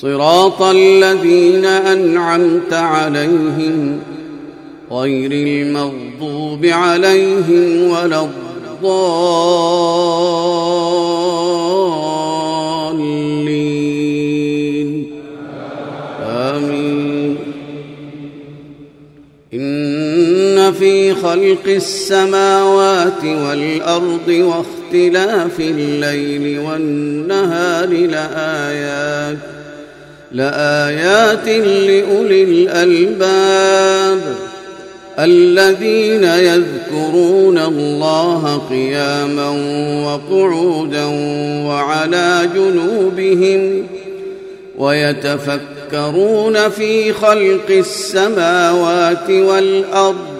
صراط الذين أنعمت عليهم غير المغضوب عليهم ولا الضالين. آمين. إن في خلق السماوات والأرض واختلاف الليل والنهار لآيات لآيات لأولي الألباب الذين يذكرون الله قياما وقعودا وعلى جنوبهم ويتفكرون في خلق السماوات والأرض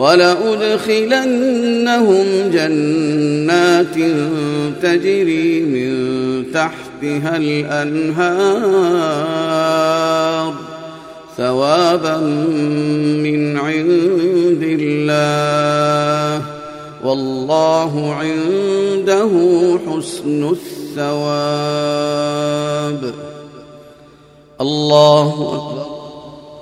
ولأدخلنهم جنات تجري من تحتها الأنهار ثوابا من عند الله والله عنده حسن الثواب. الله أكبر.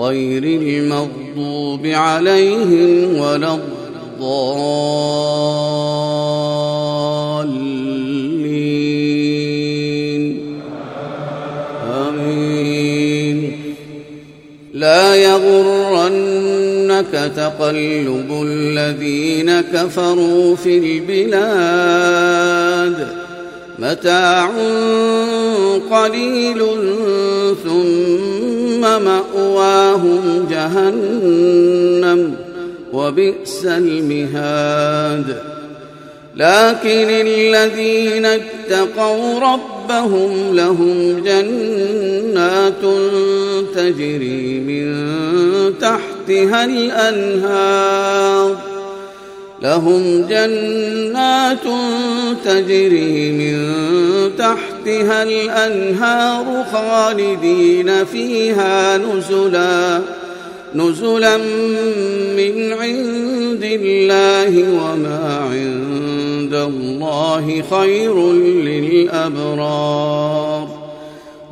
غير المغضوب عليهم ولا الضالين. آمين. لا يغرنك تقلب الذين كفروا في البلاد. متاع قليل ثم مأواهم جهنم وبئس المهاد. لكن الذين اتقوا ربهم لهم جنات تجري من تحتها الأنهار. لهم جنات تجري من تحتها الأنهار خالدين فيها نزلا. نزلا من عند الله وما عند الله خير للأبرار.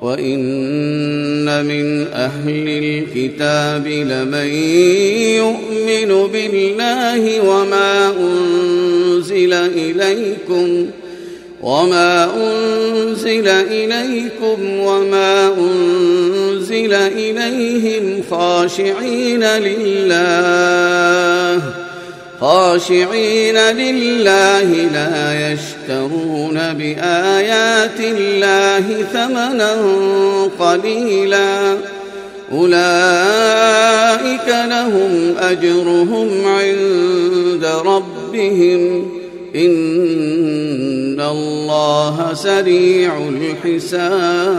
وإن من أهل الكتاب لمن يؤمن بالله وما أنزل إليكم وما أنزل إليكم وما أنزل إليهم خاشعين لله خاشعين لله لا يشترون بآيات الله ثمنا قليلا أولئك لهم أجرهم عند ربهم إن الله سريع الحساب